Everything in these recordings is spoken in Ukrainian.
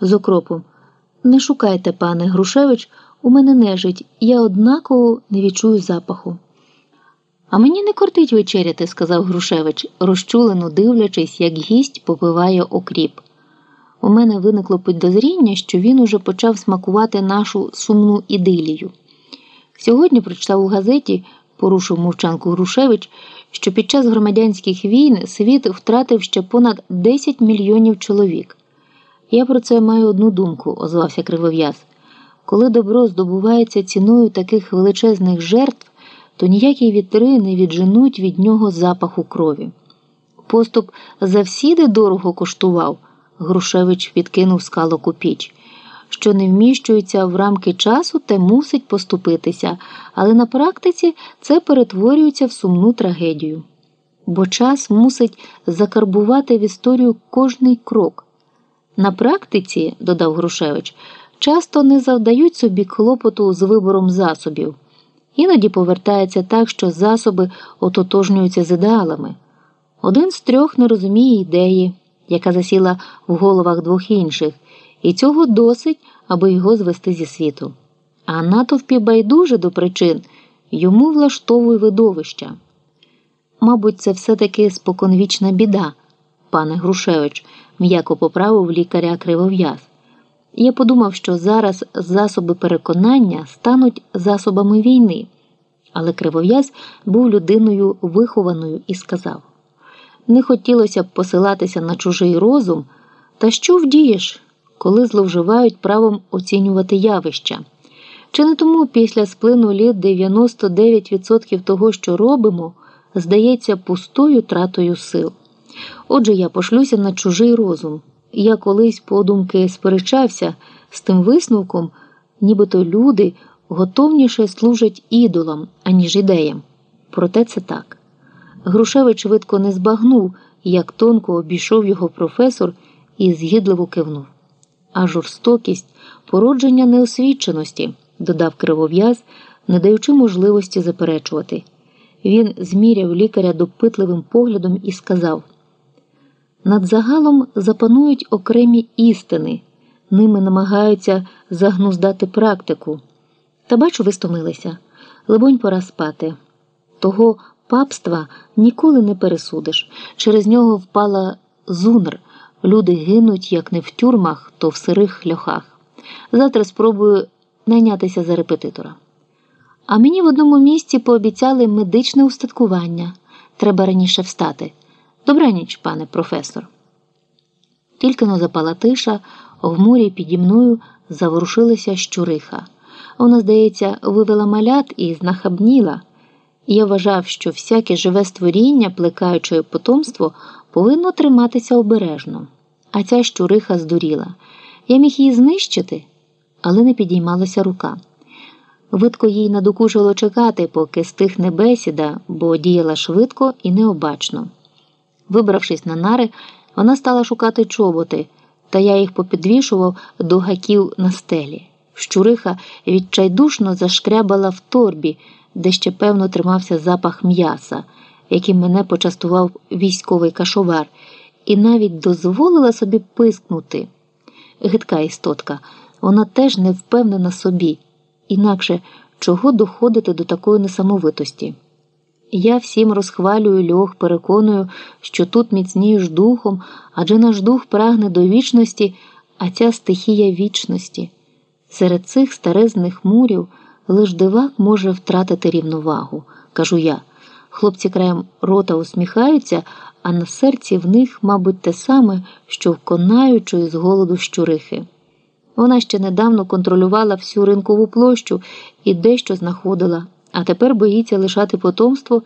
з окропом. Не шукайте, пане Грушевич, у мене нежить, я однаково не відчую запаху. А мені не кортить вечеряти, сказав Грушевич, розчулено дивлячись, як гість попиває окріп. У мене виникло підозріння, що він уже почав смакувати нашу сумну ідилію. Сьогодні прочитав у газеті, порушив мовчанку Грушевич, що під час громадянських війн світ втратив ще понад 10 мільйонів чоловік. Я про це маю одну думку, озвався Кривов'яз. Коли добро здобувається ціною таких величезних жертв, то ніякі вітри не відженуть від нього запаху крові. Поступ завсіди дорого коштував, Грушевич відкинув скалок у піч. Що не вміщується в рамки часу, те мусить поступитися, але на практиці це перетворюється в сумну трагедію. Бо час мусить закарбувати в історію кожний крок. На практиці, додав Грушевич, часто не завдають собі клопоту з вибором засобів. Іноді повертається так, що засоби ототожнюються з ідеалами. Один з трьох не розуміє ідеї, яка засіла в головах двох інших, і цього досить, аби його звести зі світу. А натовпі байдуже до причин йому влаштовує видовища. Мабуть, це все-таки споконвічна біда, пане Грушевич, м'яко поправив лікаря кривов'яз. Я подумав, що зараз засоби переконання стануть засобами війни, але кривов'яз був людиною вихованою і сказав: не хотілося б посилатися на чужий розум, та що вдієш, коли зловживають правом оцінювати явища? Чи не тому після сплину літ 99% того, що робимо, здається пустою тратою сил? Отже, я пошлюся на чужий розум. Я колись подумки сперечався з тим висновком, нібито люди готовніше служать ідолам, аніж ідеям. Проте це так. Грушевич швидко не збагнув, як тонко обійшов його професор і згідливо кивнув. А жорстокість породження неосвіченості, додав кривов'яз, не даючи можливості заперечувати. Він зміряв лікаря допитливим поглядом і сказав. Над загалом запанують окремі істини, ними намагаються загнуздати практику. Та бачу, ви стомилися. Либонь, пора спати. Того папства ніколи не пересудиш. Через нього впала зунр. Люди гинуть як не в тюрмах, то в сирих льохах. Завтра спробую найнятися за репетитора. А мені в одному місці пообіцяли медичне устаткування. Треба раніше встати. Добраніч, пане професор. Тільки но запала тиша, в морі піді мною заворушилася щуриха. Вона, здається, вивела малят і знахабніла. Я вважав, що всяке живе створіння, плекаючи потомство, повинно триматися обережно. А ця щуриха здуріла. Я міг її знищити, але не підіймалася рука. Видко їй надокучило чекати, поки стихне бесіда, бо діяла швидко і необачно. Вибравшись на нари, вона стала шукати чоботи, та я їх попідвішував до гаків на стелі. Щуриха відчайдушно зашкрябала в торбі, де ще певно тримався запах м'яса, яким мене почастував військовий кашовар, і навіть дозволила собі пискнути. Гидка істотка, вона теж не впевнена собі, інакше чого доходити до такої несамовитості. Я всім розхвалюю льох, переконую, що тут міцнієш духом, адже наш дух прагне до вічності, а ця стихія вічності. Серед цих старезних мурів лиш дивак може втратити рівновагу, кажу я. Хлопці краєм рота усміхаються, а на серці в них, мабуть, те саме, що в конаючої з голоду щурихи. Вона ще недавно контролювала всю ринкову площу і дещо знаходила а тепер боїться лишати потомство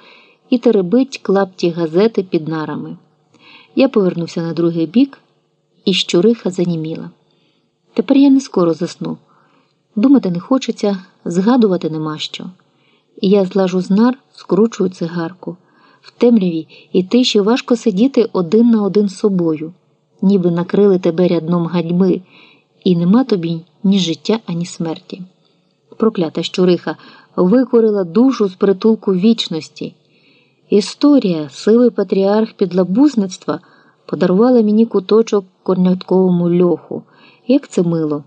і теребить клапті газети під нарами. Я повернувся на другий бік, і щуриха заніміла. Тепер я не скоро засну. Думати не хочеться, згадувати нема що. Я злажу з нар, скручую цигарку. В темряві і тиші важко сидіти один на один з собою, ніби накрили тебе рядном гадьми, і нема тобі ні життя, ані смерті. Проклята щуриха викорила душу з притулку вічності. Історія, сивий патріарх підлабузництва, подарувала мені куточок корнятковому льоху. Як це мило.